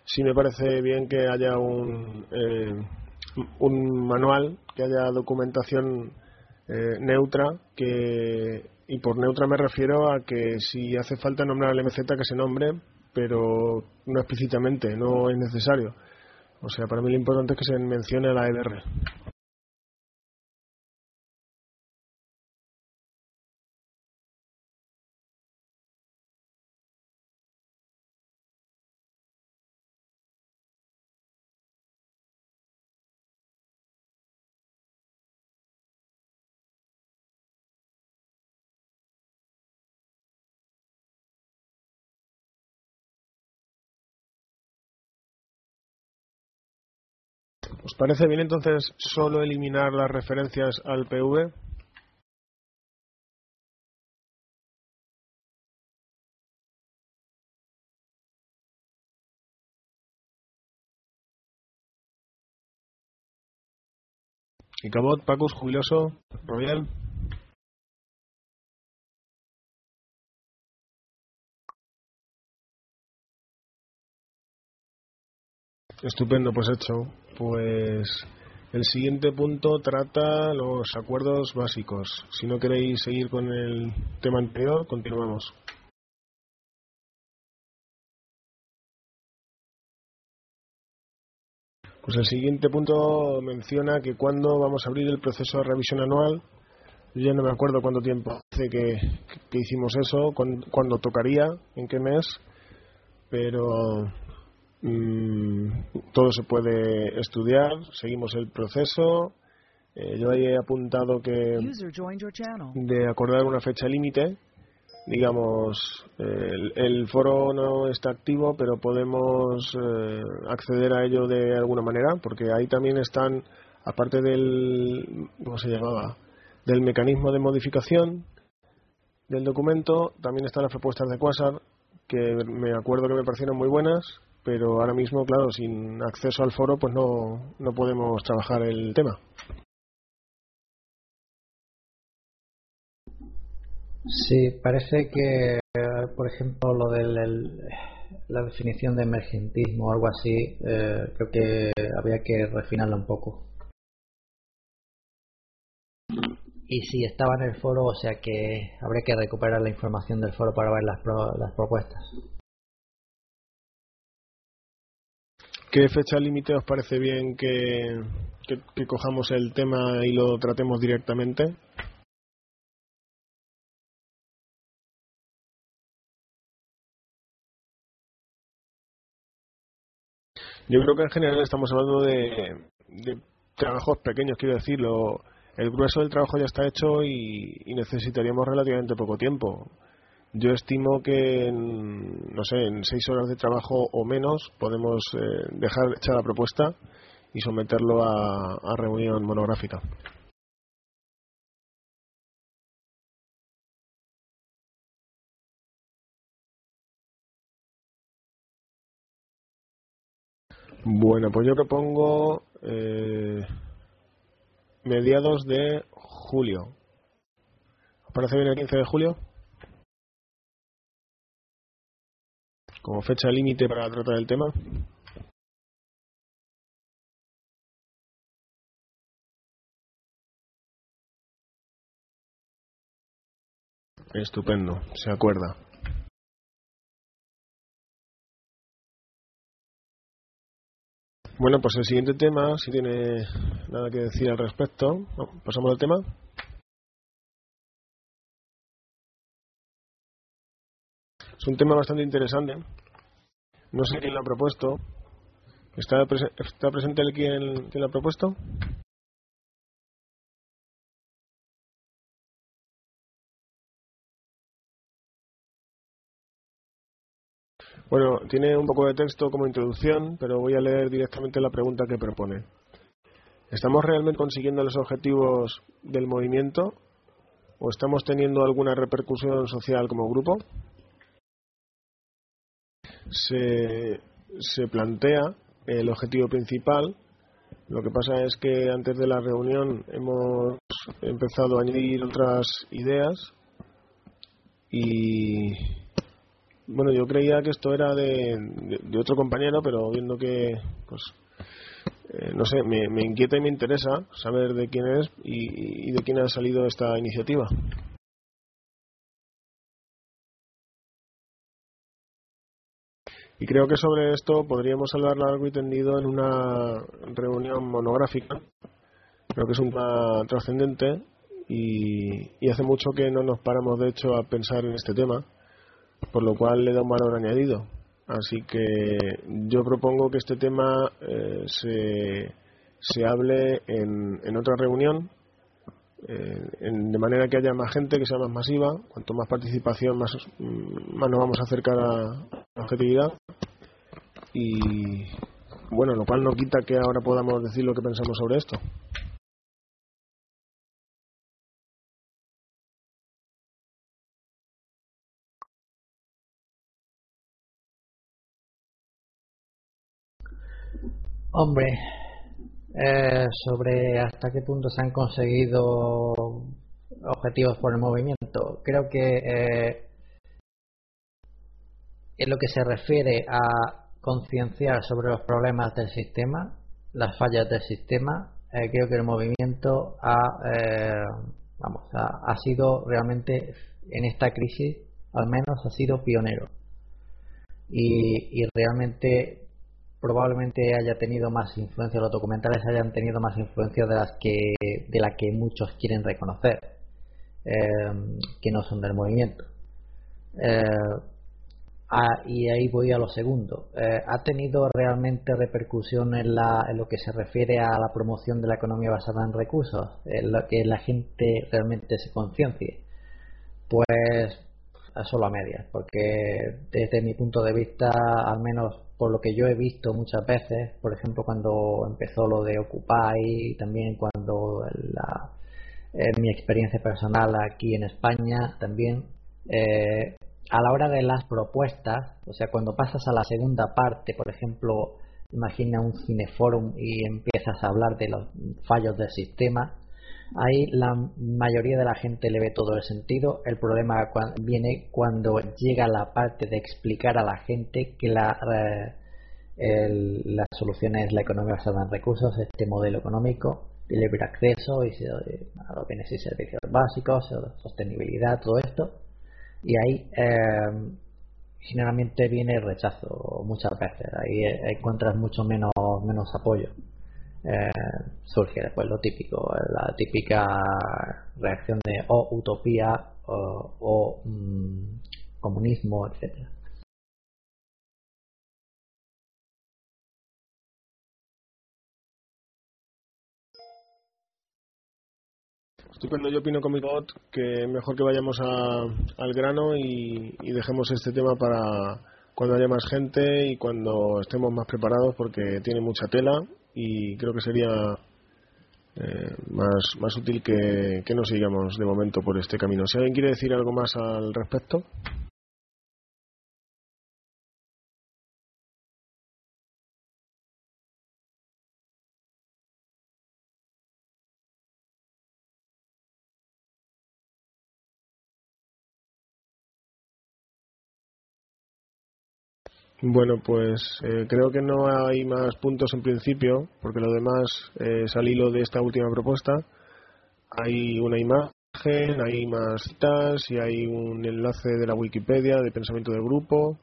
Speaker 2: sí me parece bien que haya un, eh, un manual, que haya documentación eh, neutra, que, y por neutra me refiero a que si hace falta nombrar al MZ que se nombre, pero no explícitamente, no es necesario. O sea, para mí lo importante es que se mencione a la EDR. Parece bien entonces solo eliminar las referencias al PV? Y Cabot, Pacus, Jubiloso, Royal. Estupendo, pues hecho. Pues el siguiente punto trata los acuerdos básicos. Si no queréis seguir con el tema anterior, continuamos. Pues el siguiente punto menciona que cuando vamos a abrir el proceso de revisión anual, yo ya no me acuerdo cuánto tiempo hace que, que hicimos eso, cuándo tocaría, en qué mes, pero Mm, todo se puede estudiar, seguimos el proceso. Eh, yo he apuntado que de acordar una fecha límite, digamos, el, foro no está activo, pero podemos eh, acceder a ello de alguna manera, porque ahí también están, aparte del, ¿cómo se llamaba? Del mecanismo de modificación del documento, también están las propuestas de Quasar, que me acuerdo que me parecieron muy buenas pero ahora mismo, claro, sin acceso al foro, pues no, no podemos trabajar el tema.
Speaker 3: Sí, parece que, por ejemplo, lo de la definición de emergentismo o algo así, eh, creo que habría que refinarla un poco. Y si estaba en el foro, o sea que habría que recuperar la información del foro para ver las, las propuestas.
Speaker 2: ¿Qué fecha límite os parece bien que, cojamos el tema y lo tratemos directamente? Yo creo que en general estamos hablando de, trabajos pequeños, quiero decirlo. El grueso del trabajo ya está hecho y necesitaríamos relativamente poco tiempo. Yo estimo que, en, no sé, en seis horas de trabajo o menos podemos eh, dejar hecha la propuesta y someterlo a, reunión monográfica. Bueno, pues yo propongo eh, mediados de julio. ¿Os parece bien el 15 de julio? Como fecha límite para tratar el tema. Estupendo, se acuerda. Bueno, pues el siguiente tema, si tiene nada que decir al respecto, pasamos al tema. Es un tema bastante interesante. No sé quién lo ha propuesto. ¿Está, está presente el quien, quien lo ha propuesto? Bueno, tiene un poco de texto como introducción, pero voy a leer directamente la pregunta que propone. ¿Estamos realmente consiguiendo los objetivos del movimiento o estamos teniendo alguna repercusión social como grupo? Se, se plantea el objetivo principal. Lo que pasa es que antes de la reunión hemos empezado a añadir otras ideas y bueno, yo creía que esto era de, de, otro compañero, pero viendo que, pues, eh, no sé, me, inquieta y me interesa saber de quién es y de quién ha salido esta iniciativa. Y creo que sobre esto podríamos hablar largo y tendido en una reunión monográfica. Creo que es un tema trascendente y, hace mucho que no nos paramos, de hecho, a pensar en este tema por lo cual le da un valor añadido. Así que yo propongo que este tema eh, se, se hable en, en otra reunión, eh, en, de manera que haya más gente, que sea más masiva. Cuanto más participación, más, más nos vamos a acercar a la objetividad. Y bueno, lo cual no quita que ahora podamos decir lo que pensamos sobre esto.
Speaker 3: Hombre, eh, sobre hasta qué punto se han conseguido objetivos por el movimiento, creo que eh, en lo que se refiere a concienciar sobre los problemas del sistema, las fallas del sistema, eh, creo que el movimiento ha, eh, vamos, ha, ha sido realmente en esta crisis, al menos ha sido pionero. Y, y realmente probablemente haya tenido más influencia, los documentales hayan tenido más influencia de las que de la que muchos quieren reconocer, eh, que no son del movimiento. Eh, ah, y ahí voy a lo segundo. Eh, ¿Ha tenido realmente repercusión en, la, en, lo que se refiere a la promoción de la economía basada en recursos? En lo que la gente realmente se conciencie. Pues solo a medias, porque desde mi punto de vista, al menos por lo que yo he visto muchas veces, por ejemplo cuando empezó lo de Occupy también cuando la, en mi experiencia personal aquí en España también, eh, a la hora de las propuestas, o sea, cuando pasas a la segunda parte, por ejemplo, imagina un cineforum y empiezas a hablar de los fallos del sistema, ahí la mayoría de la gente le ve todo el sentido. El problema viene cuando llega la parte de explicar a la gente que la, eh, el, la solución es la economía basada en recursos, este modelo económico de libre acceso y a los bienes y servicios básicos, sostenibilidad, todo esto. Y ahí eh, generalmente viene el rechazo muchas veces. Ahí encuentras mucho menos, menos apoyo eh, surge después lo típico, la típica reacción de o utopía o, o mmm, comunismo, etcétera.
Speaker 2: Estupendo, yo opino con mi bot que mejor que vayamos a, al grano y, y dejemos este tema para cuando haya más gente y cuando estemos más preparados porque tiene mucha tela y creo que sería eh, más, más útil que, que no sigamos de momento por este camino. Si alguien quiere decir algo más al respecto. Bueno, pues eh, creo que no hay más puntos en principio, porque lo demás eh, es al hilo de esta última propuesta. Hay una imagen, hay más citas y hay un enlace de la Wikipedia de pensamiento del grupo,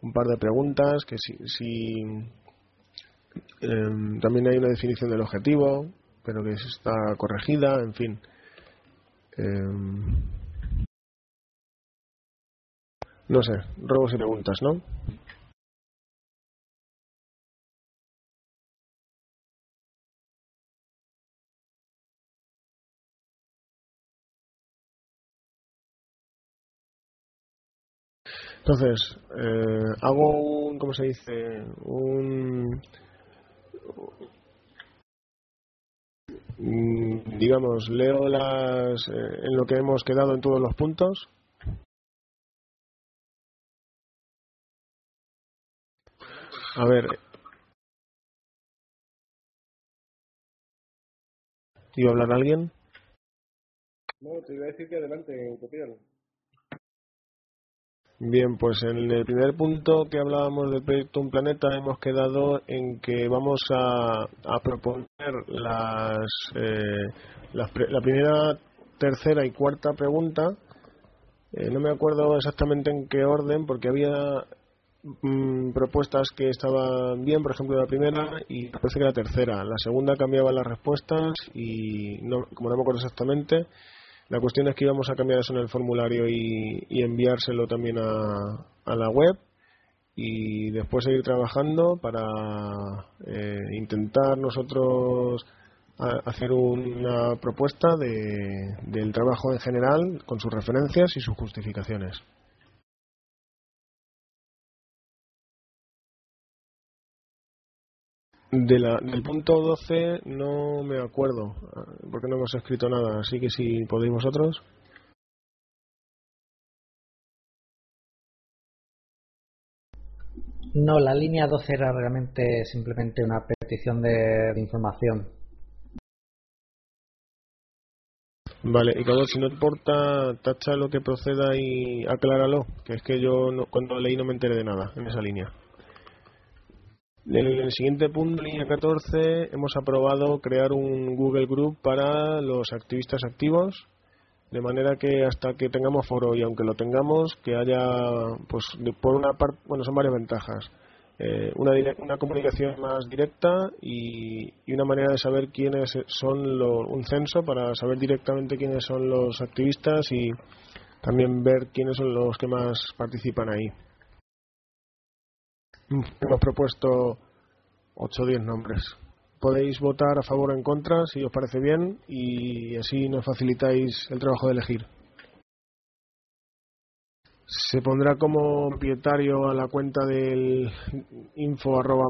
Speaker 2: un par de preguntas que si, si eh, también hay una definición del objetivo, pero que está corregida, en fin. no sé, robos y preguntas, ¿no? Entonces, eh, hago un, ¿cómo se dice? Un, mm, digamos, leo las, eh, en lo que hemos quedado en todos los puntos. A ver. ¿Iba a hablar alguien?
Speaker 4: No, te iba a decir que adelante, copiar.
Speaker 2: Bien, pues en el primer punto que hablábamos del proyecto Un Planeta hemos quedado en que vamos a, proponer las, eh, la primera, tercera y cuarta pregunta. Eh, no me acuerdo exactamente en qué orden, porque había mm, propuestas que estaban bien, por ejemplo la primera y parece que la tercera. La segunda cambiaba las respuestas y no, como no me acuerdo exactamente, la cuestión es que íbamos a cambiar eso en el formulario y, enviárselo también a, la web y después seguir trabajando para eh, intentar nosotros hacer una propuesta del trabajo en general con sus referencias y sus justificaciones. De la, del punto 12 no me acuerdo, porque no hemos escrito nada, así que si podéis vosotros.
Speaker 3: No, la línea 12 era realmente simplemente una petición de, información.
Speaker 2: Vale, y cada si no importa, tacha lo que proceda y acláralo, que es que yo cuando leí no me enteré de nada en esa línea. En el siguiente punto, línea 14, hemos aprobado crear un Google Group para los activistas activos, de manera que hasta que tengamos foro y aunque lo tengamos, que haya, pues, por una parte, bueno, son varias ventajas. Eh, una, una comunicación más directa y, una manera de saber quiénes son los, un censo para saber directamente quiénes son los activistas y también ver quiénes son los que más participan ahí. Hemos propuesto 8 o 10 nombres. Podéis votar a favor o en contra si os parece bien y así nos facilitáis el trabajo de elegir. Se pondrá como propietario a la cuenta del info arroba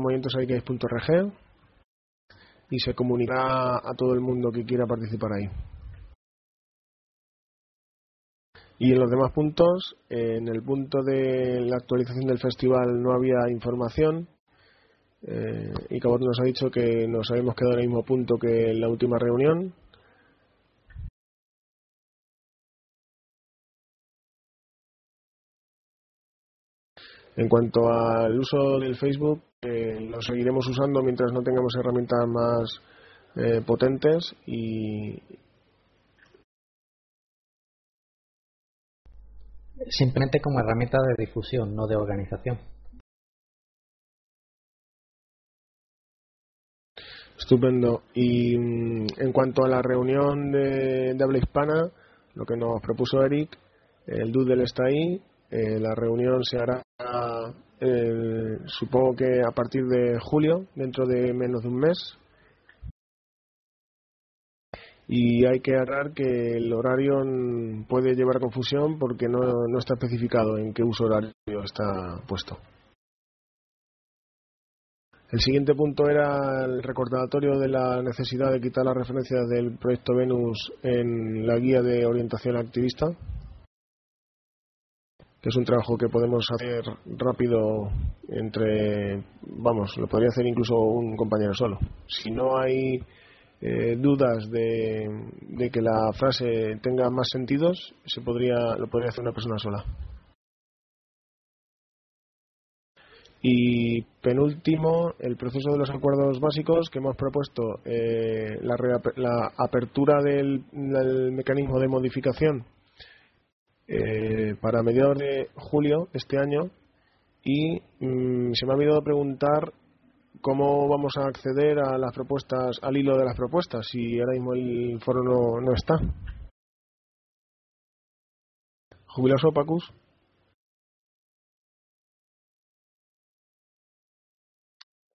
Speaker 2: y se comunicará a todo el mundo que quiera participar ahí. Y en los demás puntos, en el punto de la actualización del festival no había información. Eh, y Cabot nos ha dicho que nos habíamos quedado en el mismo punto que en la última reunión. En cuanto al uso del Facebook, eh, lo seguiremos usando mientras no tengamos herramientas más eh, potentes y,
Speaker 3: simplemente como herramienta de difusión, no de organización.
Speaker 2: Estupendo. Y mm, en cuanto a la reunión de, habla hispana, lo que nos propuso Eric, el Doodle está ahí. Eh, la reunión se hará, eh, supongo que a partir de julio, dentro de menos de un mes, y hay que agarrar que el horario puede llevar confusión porque no, no está especificado en qué uso horario está puesto. El siguiente punto era el recordatorio de la necesidad de quitar las referencias del proyecto Venus en la guía de orientación activista, que es un trabajo que podemos hacer rápido entre, vamos, lo podría hacer incluso un compañero solo. Si no hay eh, dudas de, que la frase tenga más sentidos, se podría, lo podría hacer una persona sola. Y penúltimo, el proceso de los acuerdos básicos que hemos propuesto, eh, la, la, apertura del, mecanismo de modificación eh, para mediados de julio este año y mm, se me ha olvidado preguntar cómo vamos a acceder a las propuestas, al hilo de las propuestas, si ahora mismo el foro no, está. Jubiloso Pacus.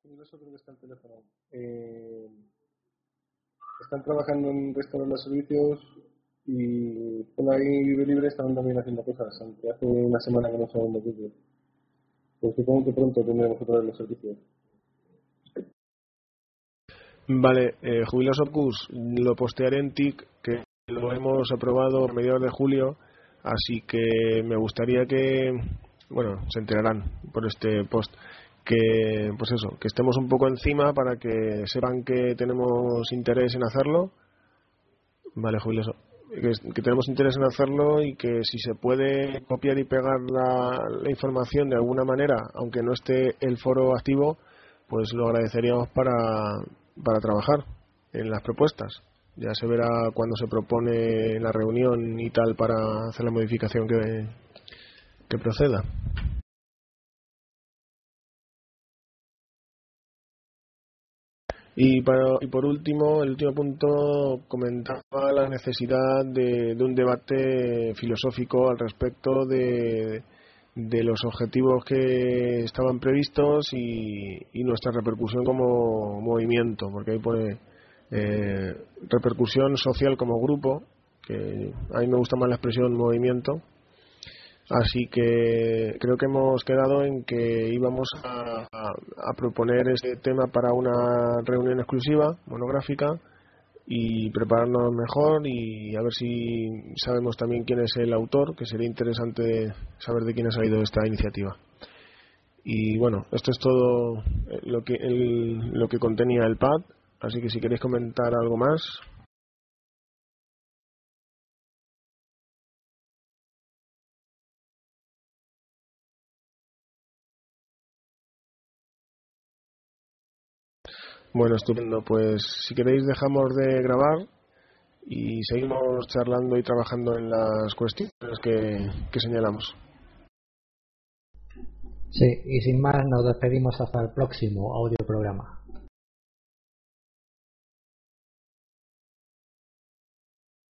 Speaker 4: Jubiloso creo que está el teléfono. Eh, están trabajando en restaurar los servicios y por ahí Vive Libre están también haciendo cosas, aunque hace una semana que no sabemos de qué. Pues supongo que pronto tendremos otra vez los servicios.
Speaker 2: Vale, eh, Jubiloso Cus, lo postearé en TIC, que lo hemos aprobado a mediados de julio, así que me gustaría que, bueno, se enterarán por este post, que, pues eso, que estemos un poco encima para que sepan que tenemos interés en hacerlo. Vale, Jubiloso. Que, tenemos interés en hacerlo y que si se puede copiar y pegar la información de alguna manera, aunque no esté el foro activo, pues lo agradeceríamos para, para trabajar en las propuestas. Ya se verá cuando se propone la reunión y tal para hacer la modificación que, que proceda. Y, para, y por último, el último punto comentaba la necesidad de, de un debate filosófico al respecto de, de los objetivos que estaban previstos y, nuestra repercusión como movimiento, porque ahí pone eh, repercusión social como grupo, que a mí me gusta más la expresión movimiento. Así que creo que hemos quedado en que íbamos a, a proponer este tema para una reunión exclusiva, monográfica, y prepararnos mejor y a ver si sabemos también quién es el autor, que sería interesante saber de quién ha salido esta iniciativa. Y bueno, esto es todo eh, lo que, lo que contenía el pad, así que si queréis comentar algo más. Bueno, estupendo. Pues si queréis dejamos de grabar y seguimos charlando y trabajando en las cuestiones que, señalamos.
Speaker 3: Sí, y sin más nos despedimos hasta el próximo audio programa.